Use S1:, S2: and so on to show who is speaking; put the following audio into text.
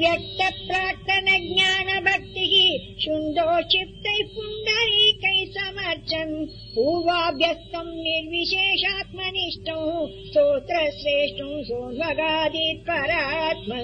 S1: व्यक्त प्राक्तन ज्ञानभक्तिः शुण्डो क्षिप्तैः पुण्डरीकैः समर्चन् पूर्वाभ्यस्तम् निर्विशेषात्मनिष्ठौ स्तोत्र श्रेष्ठौ श्रेष्ठम् परात्म